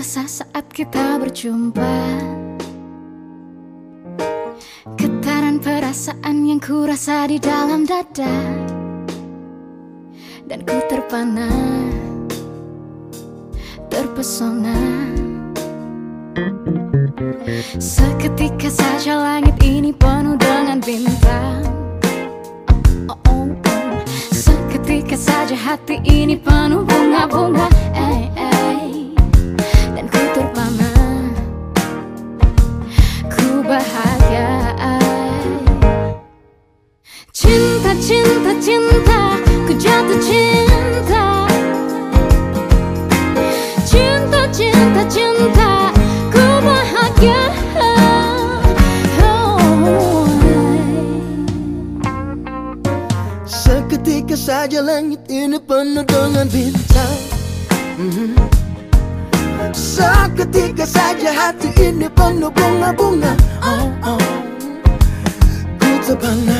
kurasa saat kita berjumpa. Getaran perasaan yang kurasa di dalam dada. Dan ku terpana Terpesona. Seketika saja langit ini penuh dengan bintang. Oh, oh, oh. Seketika saja hati ini penuh bunga-bunga Cinta, cinta, cinta Ku jatuh cinta Cinta, cinta, cinta Ku bahagia oh, Seketika saja langit ini penuh dengan bintang. Seketika saja hati ini penuh bunga-bunga oh, oh. Ku terpana,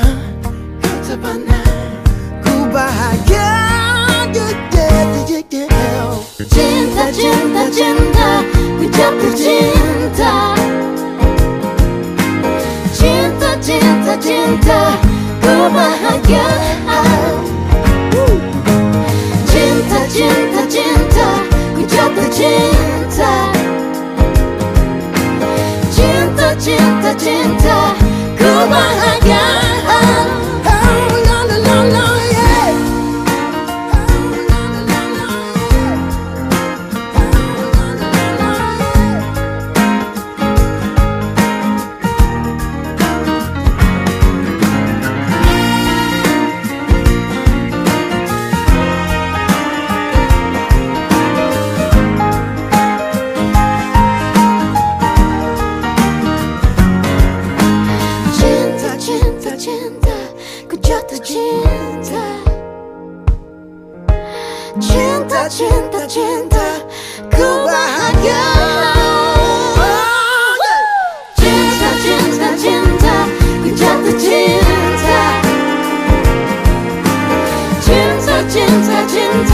Cinta, cinta, cinta Ku bahagia cinta, Ku jatuh cinta. Cinta, cinta, cinta Ku bahagia. Cinta, cinta, cinta Ku jatuh cinta. Cinta, cinta, cinta